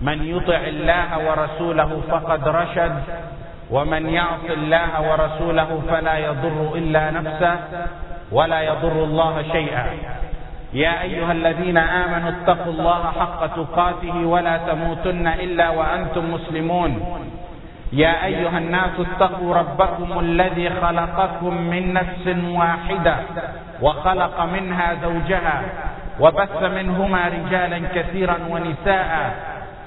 من يطع الله ورسوله فقد رشد ومن يعص الله ورسوله فلا يضر إلا نفسه ولا يضر الله شيئا. يا أيها الذين آمنوا اتقوا الله حق تقاته ولا تموتن إلا وأنتم مسلمون. يا أيها الناس اتقوا ربكم الذي خلقكم من نفس واحدة وخلق منها زوجها وبث منهما رجالا كثيرا ونساء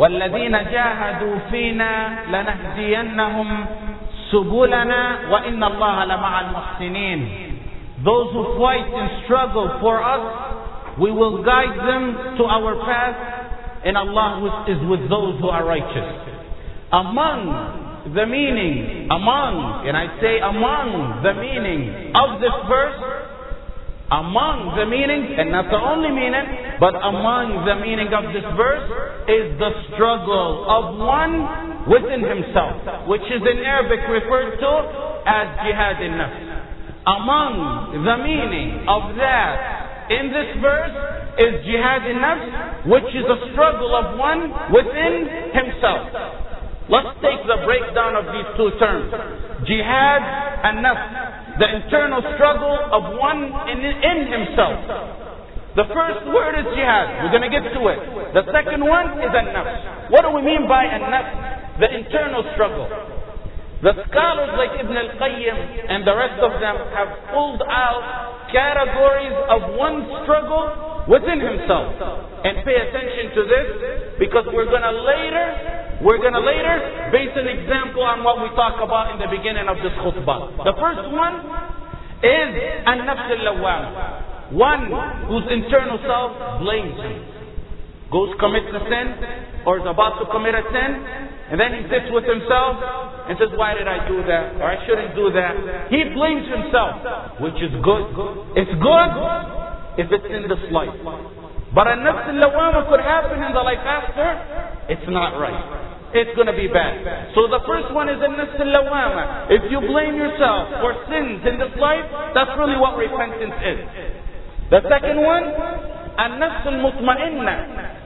والذين جاهدوا فينا لنهدينهم سبلنا وإن الله لمع المحسنين Those who fight and struggle for us, we will guide them to our path, and Allah is with those who are righteous. Among the meaning, among, and I say among the meaning of this verse, among the meaning, and not the only meaning, but among the meaning of this verse is the struggle of one within himself, which is in Arabic referred to as jihad in nafs. Among the meaning of that in this verse is jihad in nafs, which is a struggle of one within himself. Let's take the breakdown of these two terms. Jihad and nafs. The internal struggle of one in, in himself. The first word is jihad. We're going to get to it. The second one is an-nafs. What do we mean by an-nafs? The internal struggle. The scholars like Ibn al-Qayyim and the rest of them have pulled out categories of one struggle within himself. And pay attention to this because we're going to later, we're going to later base an example on what we talk about in the beginning of this khutbah. The first one is an-nafs al One whose internal self blames him. Goes commits a sin or is about to commit a sin and then he sits with himself and says, why did I do that? Or I shouldn't do that. He blames himself, which is good. It's good if it's in this life. But a nafs al could happen in the life after. It's not right. It's going to be bad. So the first one is a nafs al If you blame yourself for sins in this life, that's really what repentance is. The second one, a nafs al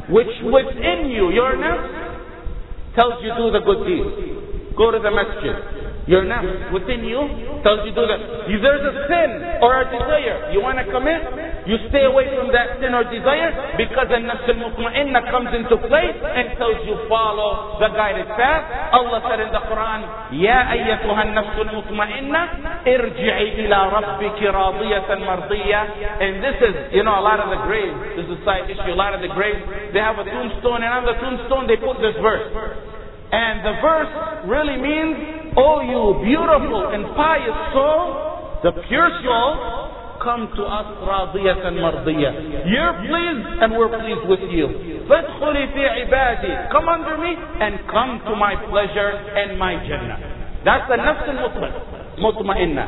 which within you, your nafs, tells you to do the good deeds. Go to the masjid. Your nafs within you tells you do that. If there's a sin or a desire you want to commit, you stay away from that sin or desire because the nafs al-mutma'inna comes into play and tells you follow the guided path. Allah said in the Quran, Ya ayyatuha nafs al-mutma'inna, irji'i ila rabbiki radiyatan. And this is, you know, a lot of the graves, this is a side issue, a lot of the graves, they have a tombstone and on the tombstone they put this verse. And the verse really means Oh, you beautiful and pious soul, the pure soul, come to us radiyatan mardiyah. You're pleased and we're pleased with you. فَادْخُلِ فِي عِبَادِي Come under me and come to my pleasure and my jannah. That's the nafs al-mutma'inna.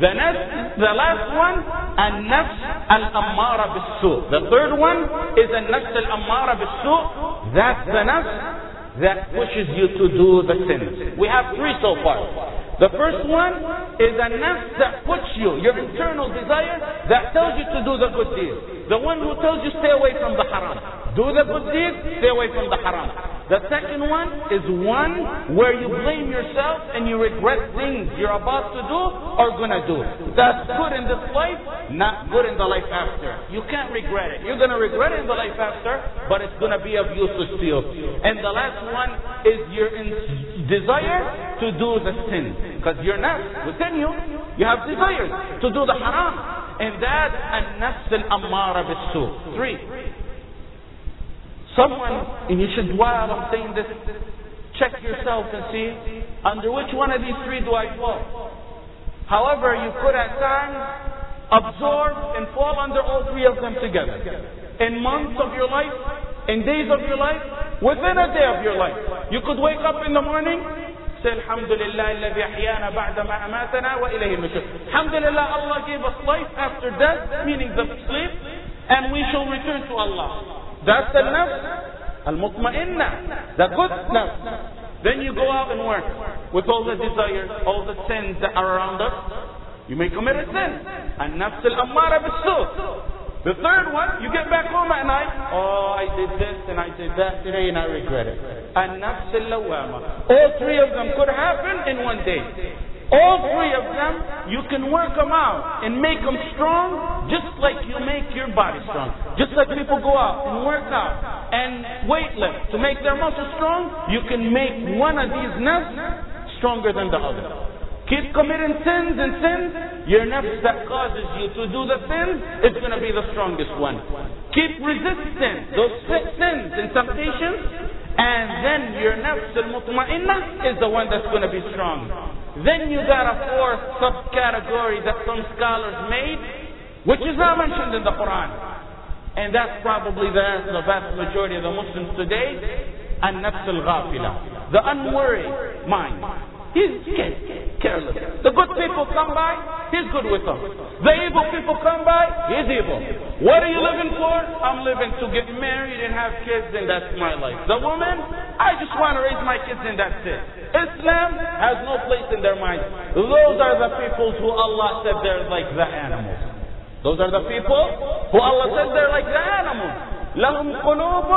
The, nafs, the last one, an-nafs al-ammara bis-su. The third one is an-nafs al-ammara bis-su. That's the nafs that pushes you to do the sins. We have three so far. The first one is a nafs that puts you, your internal desire, that tells you to do the good deeds. The one who tells you stay away from the haram. Do the good deeds, stay away from the haram. The second one is one where you blame yourself and you regret things you're about to do or gonna do. That's good in this life, not good in the life after. You can't regret it. You're gonna regret it in the life after, but it's gonna be of use to you. And the last one is your desire to do the sin. Because you're not within you, you have desires to do the haram. And that and nafs al-ammara bis Three. Someone, and you should, while I'm saying this, check yourself and see under which one of these three do I fall. However, you could at times absorb and fall under all three of them together. In months of your life, in days of your life, within a day of your life. You could wake up in the morning, say Alhamdulillah الذي أحيانا بعد ما أماتنا وإليه النشور. Alhamdulillah, Allah gave us life after death, meaning the sleep, and we shall return to Allah. That's the nafs al-mutma'inna, the good nafs. Then you go out and work with all the desires, all the sins that are around us. You may commit a sin. And nafs al-ammara The third one, you get back home at night. Oh, I did this and I did that today and I regret it. And nafs al-lawama. All three of them could happen in one day. All three of them, you can work them out and make them strong just like you make your body strong. Just like people go out and work out and weightlift to make their muscles strong, you can make one of these nafs stronger than the other. Keep committing sins and sins. Your nafs that causes you to do the sins is going to be the strongest one. Keep resisting those sins and temptations. And then your nafs al-mutma'inna is the one that's going to be strong. Then you got a fourth subcategory that some scholars made, which is not mentioned in the Quran. And that's probably the, the vast majority of the Muslims today. An-nafs al-ghafila. The unworried mind. He's careless. The good people come by, he's good with them. The evil people come by, he's evil. What are you living for? I'm living to get married and have kids, and that's my life. The woman, I just want to raise my kids, and that's it. Islam has no place in their minds. Those are the people who Allah said they're like the animals. Those are the people who Allah says they're like the animals. لهم قلوب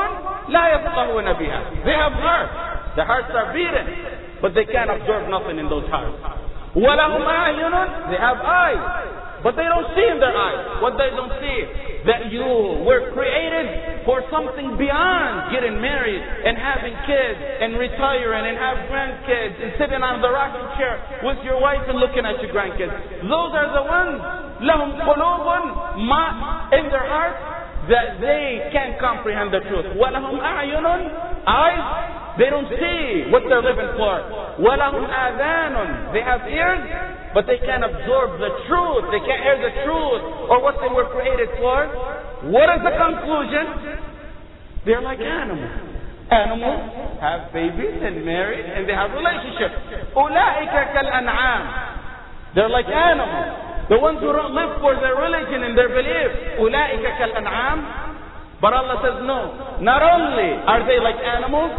لا يفقهون بها. They have hearts. Their hearts are beating but they can't absorb nothing in those hearts. وَلَهُمْ أَعْيُنٌ They have eyes, but they don't see in their eyes. What they don't see, that you were created for something beyond getting married and having kids and retiring and have grandkids and sitting on the rocking chair with your wife and looking at your grandkids. Those are the ones, لَهُمْ قُلُوبٌ ma in their hearts that they can't comprehend the truth. وَلَهُمْ أَعْيُنٌ Eyes they don't see what they're living for. وَلَهُمْ آذَانٌ They have ears, but they can't absorb the truth. They can't hear the truth or what they were created for. What is the conclusion? They're like animals. Animals have babies and marry and they have relationships. أُولَٰئِكَ كَالْأَنْعَامِ They're like animals. The ones who don't live for their religion and their belief. أُولَٰئِكَ كَالْأَنْعَامِ But Allah says no. Not only are they like animals,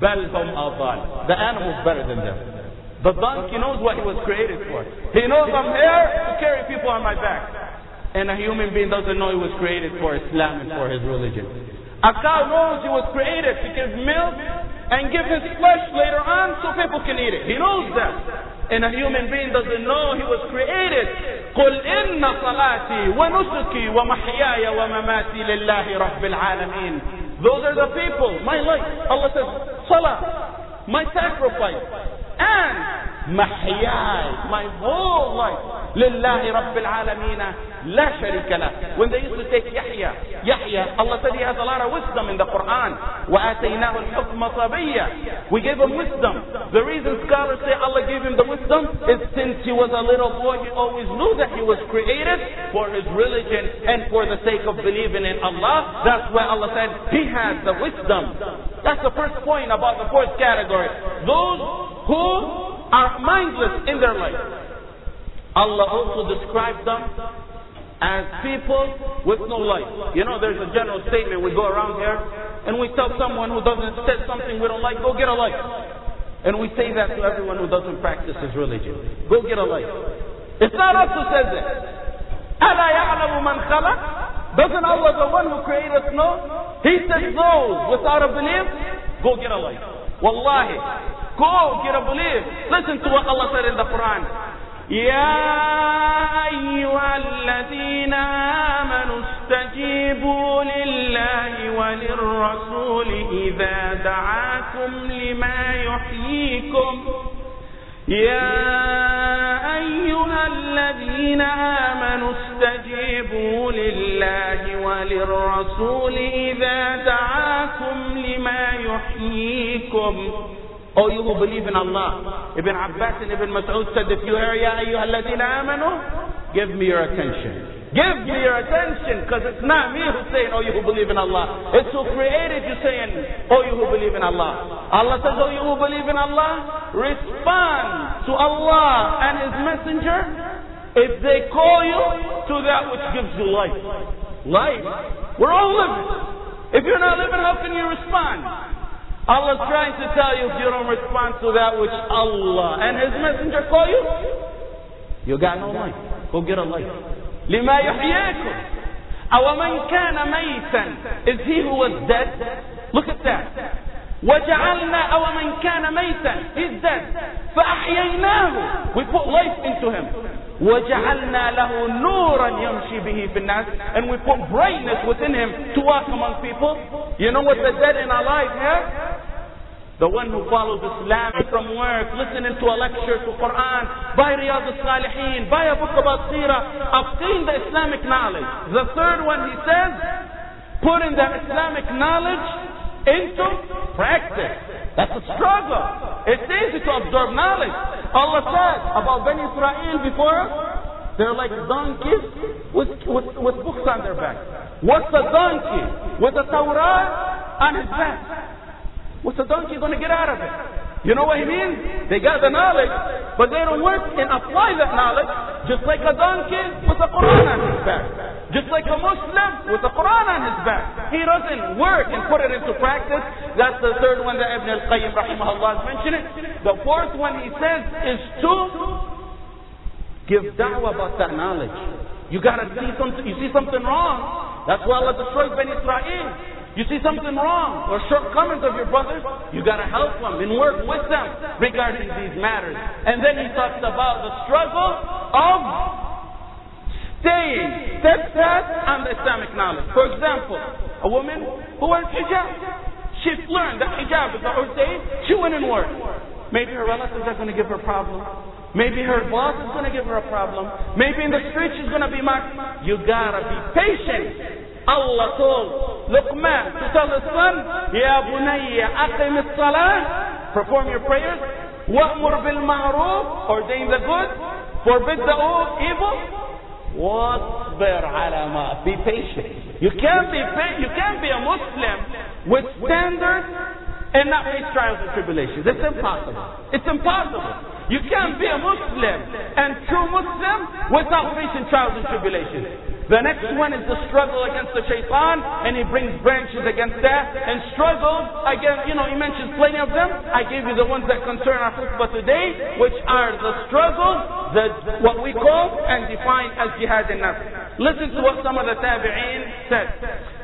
بل هم أضل. The animal's better than them. The donkey knows what he was created for. He knows I'm here to carry people on my back. And a human being doesn't know he was created for Islam and for his religion. A cow knows he was created to give milk and give his flesh later on so people can eat it. He knows that. And a human being doesn't know he was created. قل إن صلاتي ونسكي ومحياي ومماتي لله رب العالمين those are the people, my life. Allah says, Salah, my sacrifice, and Mahyai, my whole life. لله رب العالمين لا شريك له when they used to take Yahya Yahya Allah said he has a lot of wisdom in the Quran وآتيناه الحكم صبيا we gave him wisdom the reason scholars say Allah gave him the wisdom is since he was a little boy he always knew that he was created for his religion and for the sake of believing in Allah that's why Allah said he has the wisdom that's the first point about the fourth category those who are mindless in their life Allah also described them as people with no life. You know, there's a general statement we go around here and we tell someone who doesn't say something we don't like, go get a life. And we say that to everyone who doesn't practice his religion. Go get a life. It's not us who says it. أَلَا يَعْلَمُ مَنْ خَلَقَ Doesn't Allah, the one who created know? He says those without a belief, go get a life. Wallahi, go get a belief. Listen to what Allah said in the Quran. يا أيها الذين آمنوا استجيبوا لله وللرسول إذا دعاكم لما يحييكم يا أيها الذين آمنوا استجيبوا لله وللرسول إذا دعاكم لما يحييكم Oh, you who believe in Allah. Ibn Abbas and Ibn Mas'ud said, if you hear, Ya ayyuhalladhina amanu, give me your attention. Give me your attention, because it's not me who's saying, oh, you who believe in Allah. It's who created you saying, oh, you who believe in Allah. Allah says, oh, you who believe in Allah, respond to Allah and His Messenger if they call you to that which gives you life. Life. We're all living. If you're not living, how can you respond? Allah's trying to tell you if you don't respond to that which Allah and His Messenger call you, you got no life. Go get a life. لما يحييكم أو من كان ميتا is he who was dead look at that وجعلنا أو من كان ميتا he's dead فأحييناه we put life into him وجعلنا له نورا يمشي به في الناس and we put brightness within him to walk among people you know what the dead and alive have the one who follows Islam from work, listening to a lecture to Quran, buy Riyadh al-Salihin, buy a book about Seerah, obtain the Islamic knowledge. The third one he says, putting the Islamic knowledge into practice. That's a struggle. It's easy to absorb knowledge. Allah said about Bani Israel before us, they're like donkeys with, with, with books on their back. What's a donkey? With a Torah on his back. What's the donkey going to get out of it? You know what he means? They got the knowledge, but they don't work and apply that knowledge, just like a donkey with the Quran on his back. Just like a Muslim with the Quran on his back. He doesn't work and put it into practice. That's the third one that Ibn al-Qayyim rahimahullah is mentioning. The fourth one he says is to give da'wah about that knowledge. You gotta see something, you see something wrong. That's why Allah destroyed Bani Israel. You see something wrong or shortcomings of your brothers, you gotta help them and work with them regarding these matters. And then he talks about the struggle of staying steadfast on the Islamic knowledge. For example, a woman who wears hijab. She's learned that hijab is the day she went and worked. Maybe her relatives are going to give her a problem. Maybe her boss is going to give her a problem. Maybe in the street she's going to be mocked. You gotta be patient Allah told Luqman to tell his son, Ya bunayya aqim salah perform your prayers, wa'mur bil ordain the good, forbid the evil, wasbir ala ma, be patient. You can't be, you can't be a Muslim with standards and not face trials and tribulations. It's impossible. It's impossible. You can't be a Muslim and true Muslim without facing trials and tribulations. The next one is the struggle against the shaitan, and he brings branches against that, and struggles against, you know, he mentions plenty of them. I gave you the ones that concern our khutbah today, which are the struggles, the, what we call and define as jihad in nafs. Listen to what some of the tabi'een said.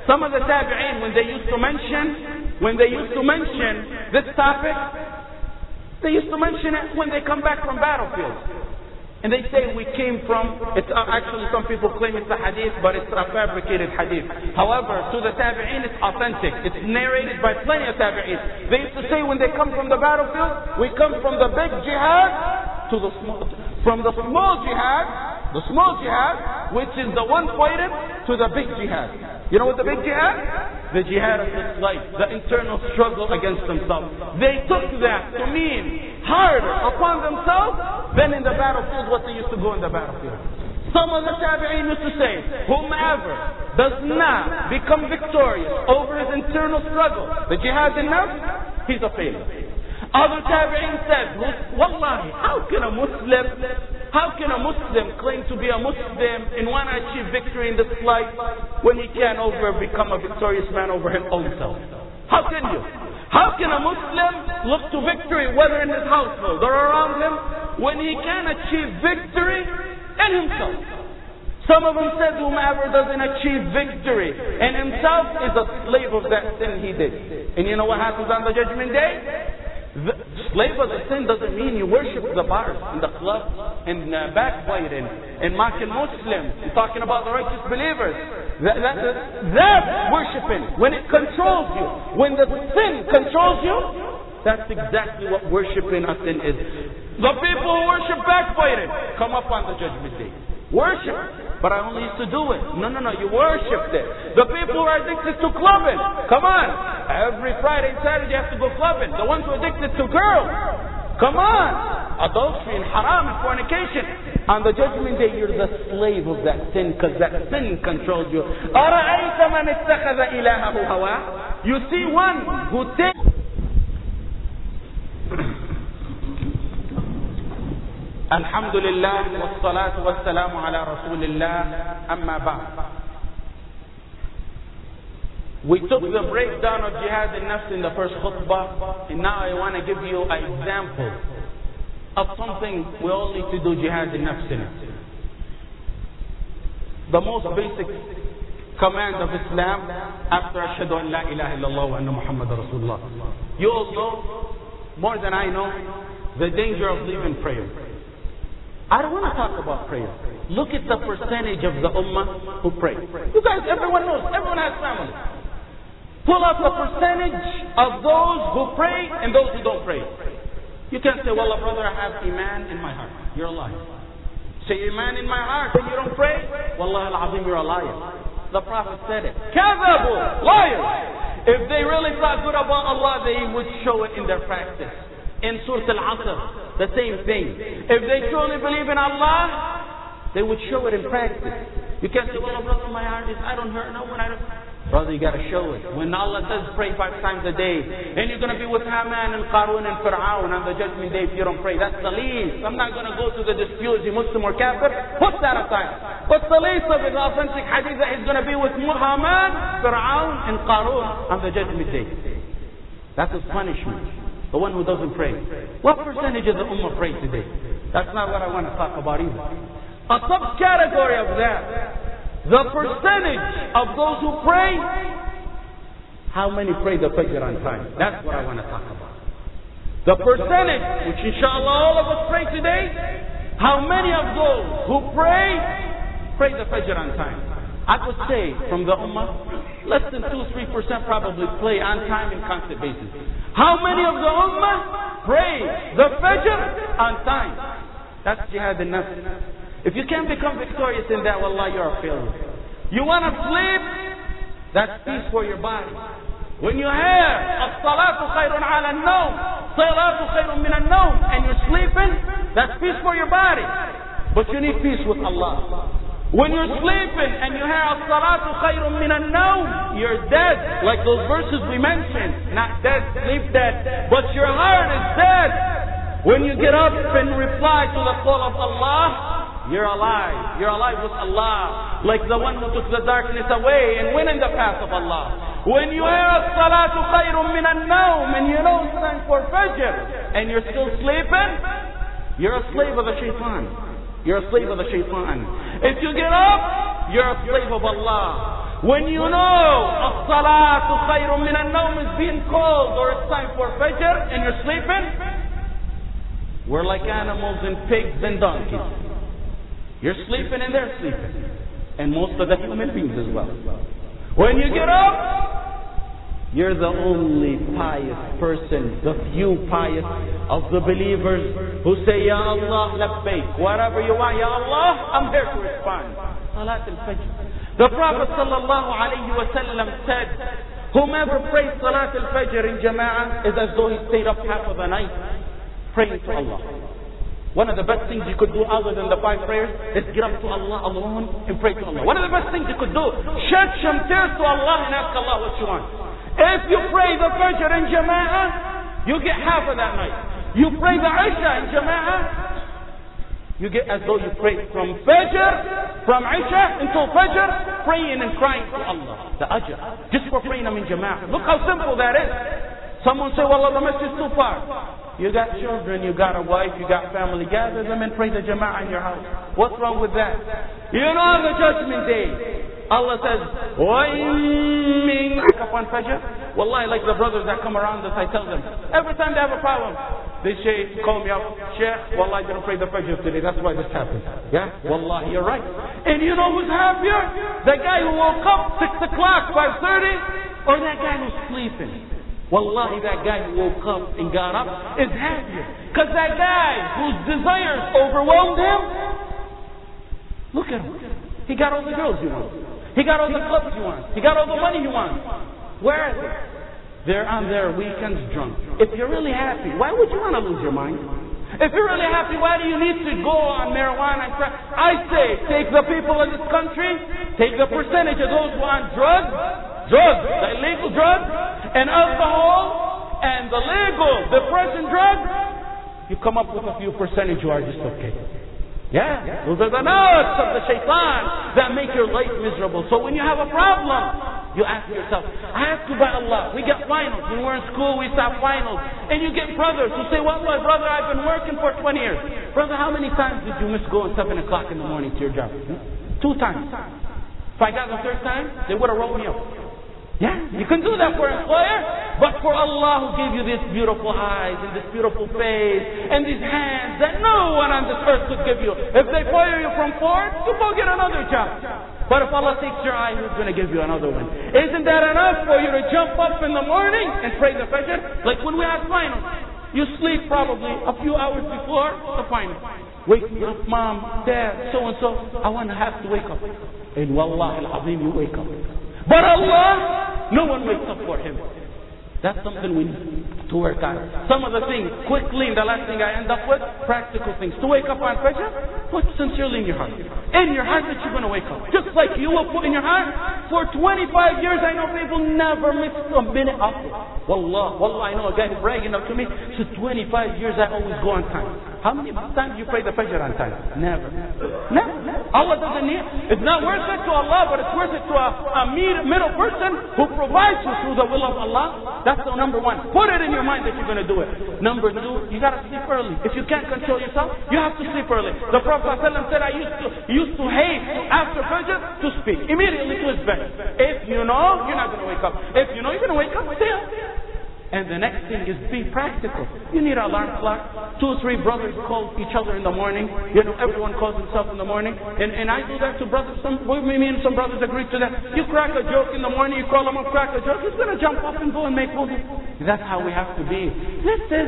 Some of the tabi'een, when they used to mention, when they used to mention this topic, they used to mention it when they come back from battlefields. And they say we came from, it's uh, actually some people claim it's a hadith, but it's a fabricated hadith. However, to the tabi'in, it's authentic. It's narrated by plenty of tabi'in. They used to say when they come from the battlefield, we come from the big jihad to the small, from the small jihad, the small jihad, which is the one fighting, to the big jihad. You know what the big jihad? The jihad of this life, the internal struggle against themselves. They took that to mean harder upon themselves than in the battlefield what they used to go in the battlefield. Some of the Tabi'in used to say, whomever does not become victorious over his internal struggle, the jihad nafs, he's a failure. Other Tabi'in said, Wallahi, how can a Muslim how can a Muslim claim to be a Muslim and want to achieve victory in this life when he can't over become a victorious man over his own self? How can you? How can a Muslim look to victory whether in his household or around him when he can achieve victory in himself? Some of them said whomever doesn't achieve victory in himself is a slave of that sin he did. And you know what happens on the judgment day? The slave of the sin doesn't mean you worship the bars and the clubs and uh, backbiting and mocking Muslims and talking about the righteous believers. That, that, that's worshiping. When it controls you, when the sin controls you, that's exactly what worshiping a sin is. The people who worship backbiting come up on the judgment day. Worship. But I only used to do it. No, no, no. You worship it. The people who are addicted to clubbing. Come on. Every Friday and Saturday you have to go clubbing. The ones who are addicted to girls. Come on. Adultery and haram and fornication. On the judgment day, you're the slave of that sin because that sin controls you. You see one who takes الحمد لله والصلاة والسلام على رسول الله أما بعد We took the breakdown of jihad in nafs in the first khutbah and now I want to give you an example of something we all need to do jihad in nafs in The most basic command of Islam after Ashhadu an la ilaha illallah wa anna Muhammad Rasulullah. You all know, more than I know, the danger of leaving prayer. I don't want to talk about prayer. Look at the percentage of the ummah who pray. You guys, everyone knows, everyone has family. Pull up the percentage of those who pray and those who don't pray. You can't say, well, brother, I have iman in my heart. You're a liar. Say iman in my heart and you don't pray? Wallah al-azim, you're a liar. The Prophet said it. Kazabu, liars. If they really thought good about Allah, they would show it in their practice. In Surah Al-Asr, the same thing. If they truly believe in Allah, they would show it in practice. You can't say, well, brother, my heart is, I don't hurt no one. I don't. Brother, you got to show it. When Allah says pray five times a day, and you're going to be with Haman and Qarun and Fir'aun on the judgment day if you don't pray, that's the least. I'm not going to go to the dispute, is he Muslim or Kafir? Put that aside. What's the least of the authentic hadith that he's going to be with Haman, Fir'aun, and Qarun on the judgment day. That's his punishment. The one who doesn't pray. What percentage of the ummah pray today? That's not what I want to talk about either. A subcategory of that. The percentage of those who pray. How many pray the Fajr on time? That's what I want to talk about. The percentage, which inshallah all of us pray today. How many of those who pray, pray the Fajr on time? I would say from the Ummah, less than 2 3% probably play on time and constant basis. How many of the Ummah pray the Fajr on time? That's jihad in nafs. If you can't become victorious in that, wallah, you're a failure. You want to sleep? That's peace for your body. When you have as-salatu khayrun ala al-nawm, salatu khayrun min al-nawm, and you're sleeping, that's peace for your body. But you need peace with Allah. When you're sleeping and you hear as-salatu khayrun min an you're dead. Like those verses we mentioned. Not dead, sleep dead. But your heart is dead. When you get up and reply to the call of Allah, you're alive. You're alive with Allah. Like the one who took the darkness away and went in the path of Allah. When you hear as-salatu khayrun min an and you know it's time for Fajr and you're still sleeping, you're a slave of the shaitan. You're a slave of the shaitan. If you get up, you're a slave of Allah. When you know as-salatu khayrun min an-nawm is being called or it's time for fajr and you're sleeping, we're like animals and pigs and donkeys. You're sleeping and they're sleeping. And most of the human beings as well. When you get up, you're the only pious person, the few pious of the believers who say, Ya Allah, labbaik. Whatever you want, Ya Allah, I'm here to respond. Salat al-Fajr. The Prophet sallallahu alayhi wa sallam said, whomever prays Salat al-Fajr in Jama'ah is as though he stayed up half of the night praying to Allah. One of the best things you could do other than the five prayers is get up to Allah alone and pray to Allah. One of the best things you could do, shed some tears to Allah and ask Allah what you want. If you pray the Fajr in Jama'ah, you get half of that night. You pray the Isha in Jama'ah, you get as though you pray from Fajr, from Isha until Fajr, praying and crying to Allah. The Ajr. Just for praying them in Jama'ah. Look how simple that is. Someone say, well, the masjid is too far. You got children, you got a wife, you got family. Gather them and pray the Jama'ah in your house. What's wrong with that? You know on the judgment day, Allah says, وَإِن upon Fajr. Wallahi, like the brothers that come around us, I tell them, every time they have a problem, they say, call me up, Sheikh, Wallahi, I didn't pray the Fajr today, that's why this happened. Yeah? Wallahi, you're right. And you know who's happier? The guy who woke up 6 o'clock, 5.30, or that guy who's sleeping. Wallahi, that guy who woke up and got up is happier. Because that guy whose desires overwhelmed him, look at him. He got all the girls he wants. He got all the clubs he wants. He got all the money he wants. Where are they? They're on their weekends drunk. If you're really happy, why would you want to lose your mind? If you're really happy, why do you need to go on marijuana and crack? I say, take the people of this country, take the percentage of those who want drugs, drugs, the illegal drugs, and alcohol, and the legal depression drugs, you come up with a few percentage who are just okay. Yeah, those are the notes of the shaitan that make your life miserable. So when you have a problem, you ask yourself, I ask you by Allah, we get finals. When we're in school, we stop finals. And you get brothers who say, well, my brother, I've been working for 20 years. Brother, how many times did you miss going 7 o'clock in the morning to your job? Hmm? Two times. If I got the third time, they would have rolled me up. Yeah, you can do that for employer, but for Allah who gave you these beautiful eyes and this beautiful face and these hands that no one on this earth could give you. If they fire you from Ford, you go get another job. But if Allah takes your eye, He's going to give you another one? Isn't that enough for you to jump up in the morning and pray the Fajr? Like when we have finals. You sleep probably a few hours before the final. Wake me up, mom, dad, so and so. I want to have to wake up. And wallah al-azim, you wake up. But Allah, no one wakes up for Him. That's something we need to work on. Some of the things, quickly, and the last thing I end up with, practical things. To wake up on Fajr, put sincerely in your heart. In your heart that you're going to wake up. Just like you will put in your heart. For 25 years, I know people never miss a minute of it. Wallah, wallah, I know a guy who's bragging up to me. So 25 years, I always go on time. How many times you pray the Fajr on time? Never. Never. Allah doesn't need It's not worth it to Allah, but it's worth it to a, a middle person who provides you through the will of Allah. That's the number one. Put it in your mind that you're going to do it. Number two, you got to sleep early. If you can't control yourself, you have to sleep early. The Prophet ﷺ said, I used to used to hate after Fajr to speak immediately to his bed. If you know, you're not going to wake up. If you know, you're going to wake up. Stay up. And the next thing is be practical. You need an alarm clock. Two or three brothers call each other in the morning. You know, everyone calls himself in the morning. And, and I do that to brothers. Some, me and some brothers agree to that. You crack a joke in the morning, you call them up, crack a joke. He's going to jump up and go and make wudu. That's how we have to be. This is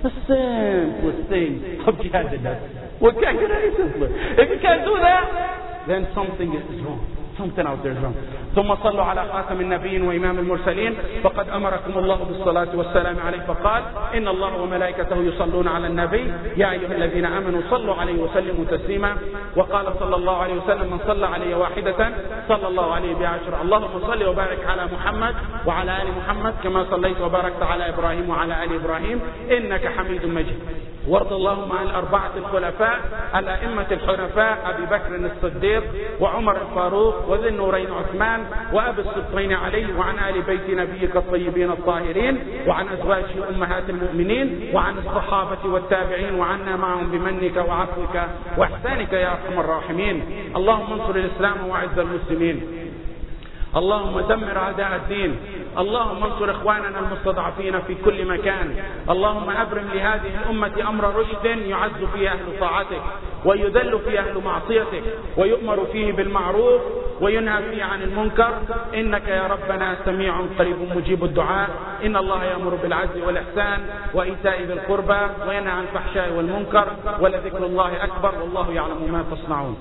the simplest thing of jihad. We can't get any simpler. If you can't do that, then something is wrong. Something out there wrong. ثم صلوا على خاتم النبيين وإمام المرسلين. فقد أمركم الله بالصلاة والسلام عليه فقال إن الله وملائكته يصلون على النبي. يا أيها الذين آمنوا صلوا عليه وسلموا تسليما. وقال صلى الله عليه وسلم من صلى علي واحدة صلى الله عليه بعشر. اللهم صل وبارك على محمد وعلى آل محمد كما صليت وباركت على إبراهيم وعلى آل إبراهيم. إنك حميد مجيد. وارض اللهم عن الأربعة الخلفاء الأئمة الحنفاء أبي بكر الصديق وعمر الفاروق وذي النورين عثمان وأبي الصدقين علي وعن آل بيت نبيك الطيبين الطاهرين وعن أزواجه أمهات المؤمنين وعن الصحابة والتابعين وعنا معهم بمنك وعفوك وإحسانك يا أرحم الراحمين. اللهم انصر الإسلام وأعز المسلمين. اللهم دمر أعداء الدين. اللهم انصر إخواننا المستضعفين في كل مكان. اللهم أبرم لهذه الأمة أمر رشد يعز فيه أهل طاعتك ويذل فيه أهل معصيتك ويؤمر فيه بالمعروف وينهى فيه عن المنكر. إنك يا ربنا سميع قريب مجيب الدعاء. إن الله يأمر بالعدل والإحسان وإيتاء ذي القربى وينهى عن الفحشاء والمنكر ولذكر الله أكبر والله يعلم ما تصنعون.